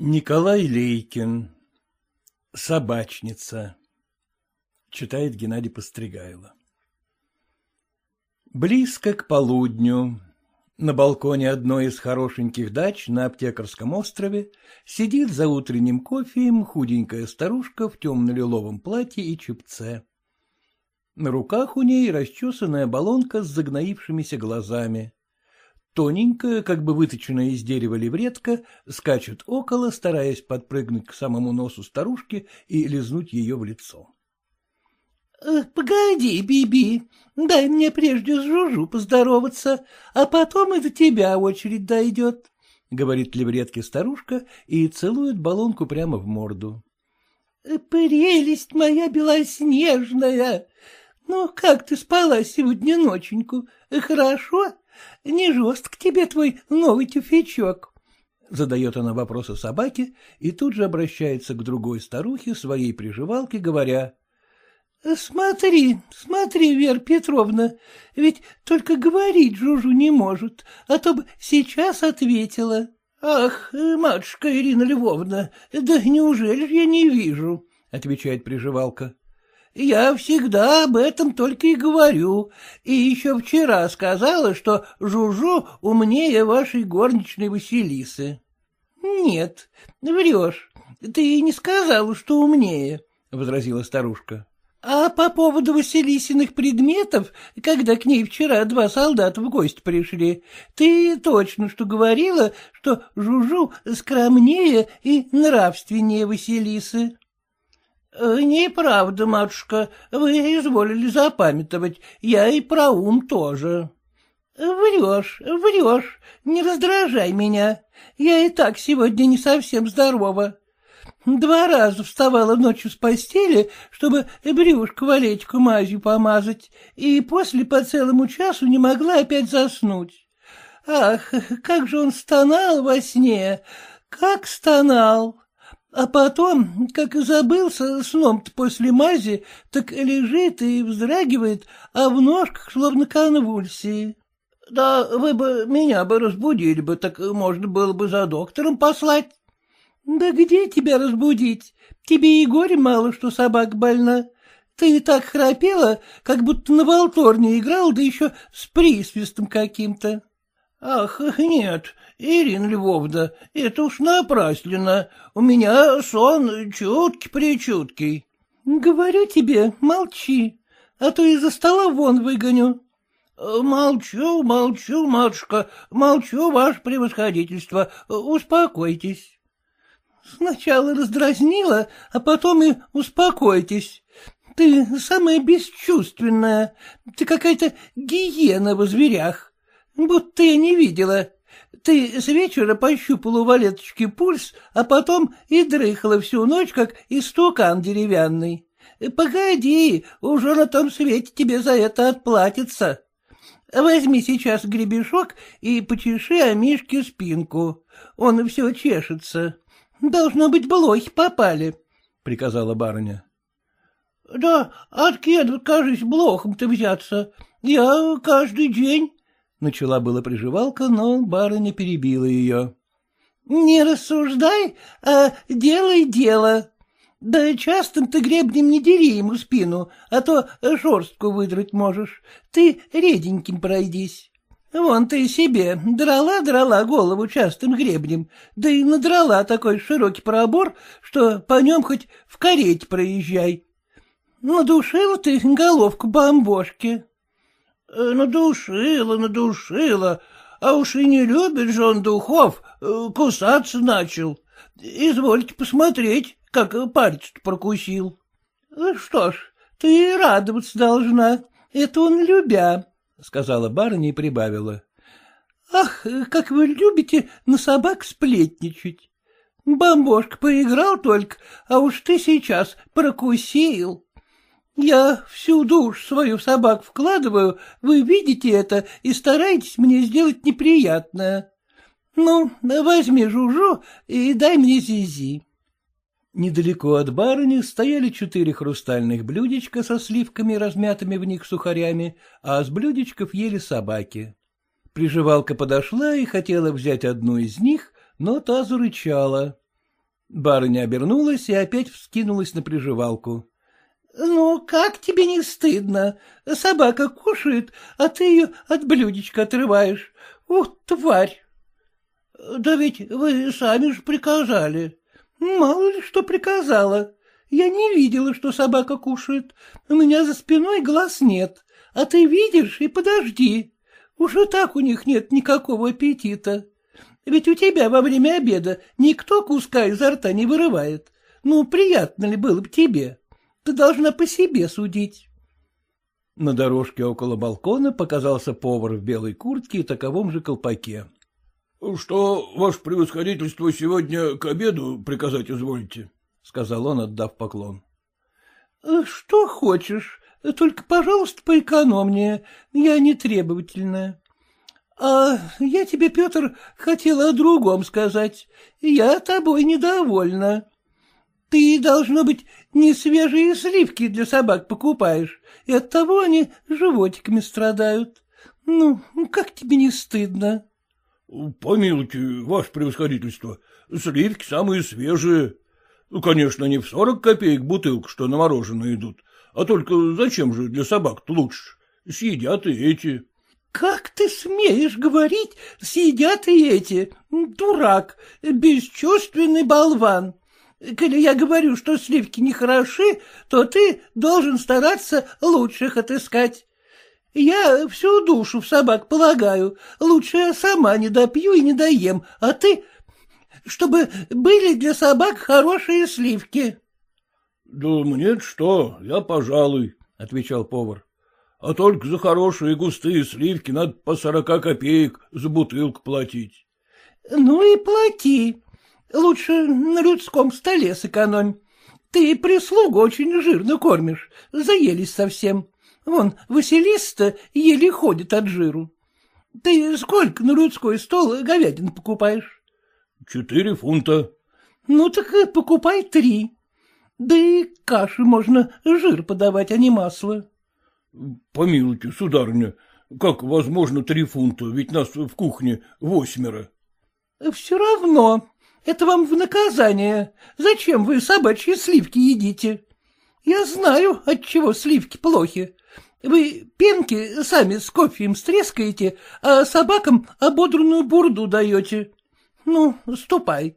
Николай Лейкин. Собачница. Читает Геннадий Постригайло. Близко к полудню. На балконе одной из хорошеньких дач на Аптекарском острове сидит за утренним кофеем худенькая старушка в темно-лиловом платье и чепце. На руках у ней расчесанная баллонка с загноившимися глазами. Тоненькая, как бы выточенная из дерева левретка, скачет около, стараясь подпрыгнуть к самому носу старушки и лизнуть ее в лицо. «Э, — Погоди, Биби, дай мне прежде с Жужу поздороваться, а потом и до тебя очередь дойдет, — говорит левретке старушка и целует баллонку прямо в морду. «Э, — Прелесть моя белоснежная! Ну, как ты спала сегодня ноченьку? Хорошо? Не жестк тебе твой новый тюфячок? Задает она вопросы собаке и тут же обращается к другой старухе, своей приживалке, говоря. — Смотри, смотри, Вера Петровна, ведь только говорить Жужу не может, а то бы сейчас ответила. — Ах, матушка Ирина Львовна, да неужели же я не вижу? — отвечает приживалка. Я всегда об этом только и говорю, и еще вчера сказала, что Жужу умнее вашей горничной Василисы. — Нет, врешь, ты не сказала, что умнее, — возразила старушка. — А по поводу Василисиных предметов, когда к ней вчера два солдата в гости пришли, ты точно что говорила, что Жужу скромнее и нравственнее Василисы. Э, — Неправда, матушка, вы изволили запамятовать, я и про ум тоже. — Врешь, врешь, не раздражай меня, я и так сегодня не совсем здорова. Два раза вставала ночью с постели, чтобы брюшко валечку мазью помазать, и после по целому часу не могла опять заснуть. Ах, как же он стонал во сне, как стонал! А потом, как забылся сном-то после мази, так лежит и вздрагивает, а в ножках словно конвульсии. Да вы бы меня бы разбудили бы, так можно было бы за доктором послать. Да где тебя разбудить? Тебе и горе мало, что собака больна. Ты и так храпела, как будто на волторне играл, да еще с присвистом каким-то. Ах, нет, Ирина Львовна, это уж напрасленно. У меня сон чуткий-причуткий. Говорю тебе, молчи, а то из-за стола вон выгоню. Молчу, молчу, матушка, молчу, ваше превосходительство, успокойтесь. Сначала раздразнила, а потом и успокойтесь. Ты самая бесчувственная, ты какая-то гиена во зверях. Будто я не видела. Ты с вечера пощупала у Валеточки пульс, а потом и дрыхала всю ночь, как истукан деревянный. Погоди, уже на том свете тебе за это отплатится. Возьми сейчас гребешок и почеши о Мишке спинку. Он все чешется. Должно быть, блохи попали, — приказала барыня. — Да откеду, кажись, блохом-то взяться. Я каждый день Начала была приживалка, но барыня перебила ее. — Не рассуждай, а делай дело. Да частым ты гребнем не дери ему спину, а то шорстку выдрать можешь. Ты реденьким пройдись. Вон ты себе драла-драла голову частым гребнем, да и надрала такой широкий пробор, что по нем хоть в карете проезжай. Надушила ты головку бомбошки. Э, надушила, надушила, а уж и не любит же он духов, э, кусаться начал. Извольте посмотреть, как палец прокусил. Э, — Что ж, ты радоваться должна, это он любя, — сказала барыня и прибавила. — Ах, как вы любите на собак сплетничать. Бомбошка поиграл только, а уж ты сейчас прокусил. Я всю душу свою в собак вкладываю, вы видите это и стараетесь мне сделать неприятное. Ну, возьми Жужу и дай мне Зизи. Недалеко от барыни стояли четыре хрустальных блюдечка со сливками, размятыми в них сухарями, а с блюдечков ели собаки. Приживалка подошла и хотела взять одну из них, но та зарычала. Барыня обернулась и опять вскинулась на приживалку. — Ну, как тебе не стыдно? Собака кушает, а ты ее от блюдечка отрываешь. Ух, тварь! — Да ведь вы сами же приказали. — Мало ли что приказала. Я не видела, что собака кушает. У меня за спиной глаз нет. А ты видишь и подожди. Уж и так у них нет никакого аппетита. Ведь у тебя во время обеда никто куска изо рта не вырывает. Ну, приятно ли было бы тебе? Ты должна по себе судить. На дорожке около балкона показался повар в белой куртке и таковом же колпаке. — Что, ваше превосходительство, сегодня к обеду приказать изволите? — сказал он, отдав поклон. — Что хочешь, только, пожалуйста, поэкономнее, я не требовательная. А я тебе, Петр, хотела о другом сказать. Я тобой недовольна. Ты, должно быть, не свежие сливки для собак покупаешь, и оттого они животиками страдают. Ну, как тебе не стыдно? — Помилуйте, ваше превосходительство, сливки самые свежие. Ну, конечно, не в сорок копеек бутылка, что на мороженое идут, а только зачем же для собак-то лучше? Съедят и эти. — Как ты смеешь говорить, съедят и эти? Дурак, бесчувственный болван. Коли я говорю, что сливки не хороши, то ты должен стараться лучших отыскать. Я всю душу в собак полагаю, лучше я сама не допью и не доем, а ты... чтобы были для собак хорошие сливки. — Да мне что, я пожалуй, — отвечал повар. — А только за хорошие густые сливки надо по сорока копеек за бутылку платить. — Ну и плати. Лучше на людском столе сэкономь. Ты прислугу очень жирно кормишь, заелись совсем. Вон, Василиста еле ходит от жиру. Ты сколько на людской стол говядин покупаешь? — Четыре фунта. — Ну так покупай три. Да и каши можно жир подавать, а не масло. — Помилуйте, сударыня, как возможно три фунта, ведь нас в кухне восьмеро. — Все равно. Это вам в наказание. Зачем вы собачьи сливки едите? Я знаю, от чего сливки плохи. Вы пенки сами с кофеем стрескаете, а собакам ободранную бурду даете. Ну, ступай.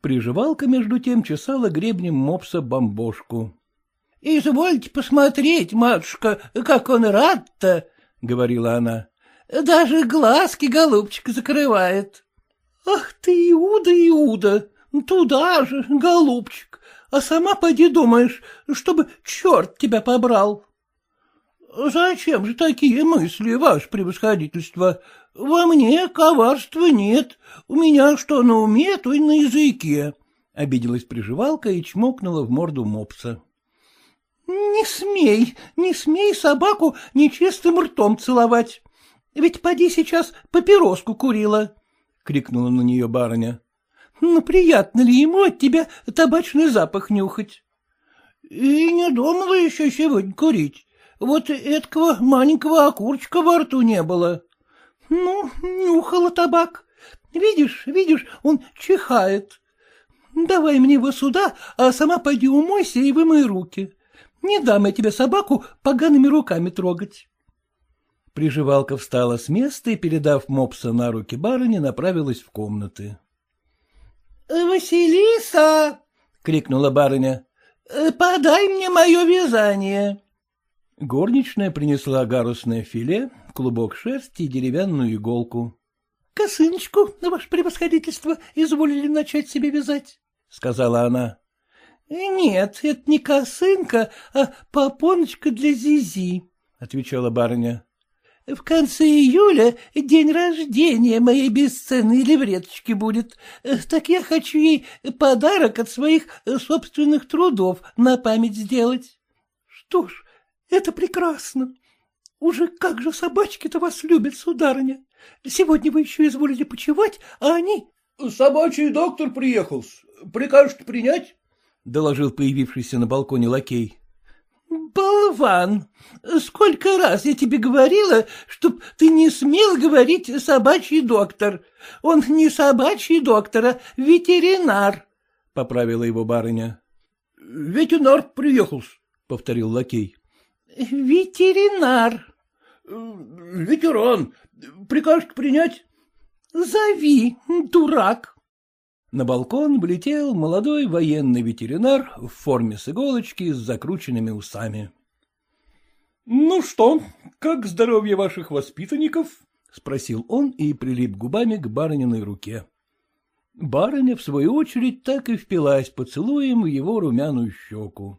Приживалка, между тем, чесала гребнем мопса бомбошку. — Извольте посмотреть, матушка, как он рад-то, — говорила она. — Даже глазки, голубчик, закрывает. — Ах ты, Иуда, Иуда, туда же, голубчик, а сама поди думаешь, чтобы черт тебя побрал. — Зачем же такие мысли, ваше превосходительство? Во мне коварства нет. У меня что на уме, то и на языке. Обиделась приживалка и чмокнула в морду мопса. — Не смей, не смей собаку нечистым ртом целовать. Ведь поди сейчас папироску курила, — крикнула на нее барыня. — Ну, приятно ли ему от тебя табачный запах нюхать? — И не думала еще сегодня курить. Вот этого маленького окурчика во рту не было. Ну, нюхала табак. Видишь, видишь, он чихает. Давай мне его сюда, а сама пойди умойся и вымой руки. Не дам я тебе собаку погаными руками трогать. Приживалка встала с места и, передав мопса на руки барыни, направилась в комнаты. — Василиса! — крикнула барыня. — Подай мне мое вязание. Горничная принесла гарусное филе, клубок шерсти и деревянную иголку. — Косыночку, на ваше превосходительство, изволили начать себе вязать, — сказала она. — Нет, это не косынка, а попоночка для Зизи, — отвечала барыня. — В конце июля день рождения моей бесценной левреточки будет, так я хочу ей подарок от своих собственных трудов на память сделать. — Что ж, это прекрасно. Уже как же собачки-то вас любят, сударыня. Сегодня вы еще изволили почевать, а они... — Собачий доктор приехал. Прикажете принять? — доложил появившийся на балконе лакей. — Болван! Сколько раз я тебе говорила, чтоб ты не смел говорить собачий доктор. Он не собачий доктор, а ветеринар. — поправила его барыня. — Ветеринар приехал, — повторил лакей. — Ветеринар. — Ветеран. Прикажете принять? — Зови, дурак. На балкон влетел молодой военный ветеринар в форме с иголочки с закрученными усами. — Ну что, как здоровье ваших воспитанников? — спросил он и прилип губами к барыниной руке. Барыня, в свою очередь, так и впилась поцелуем в его румяную щеку.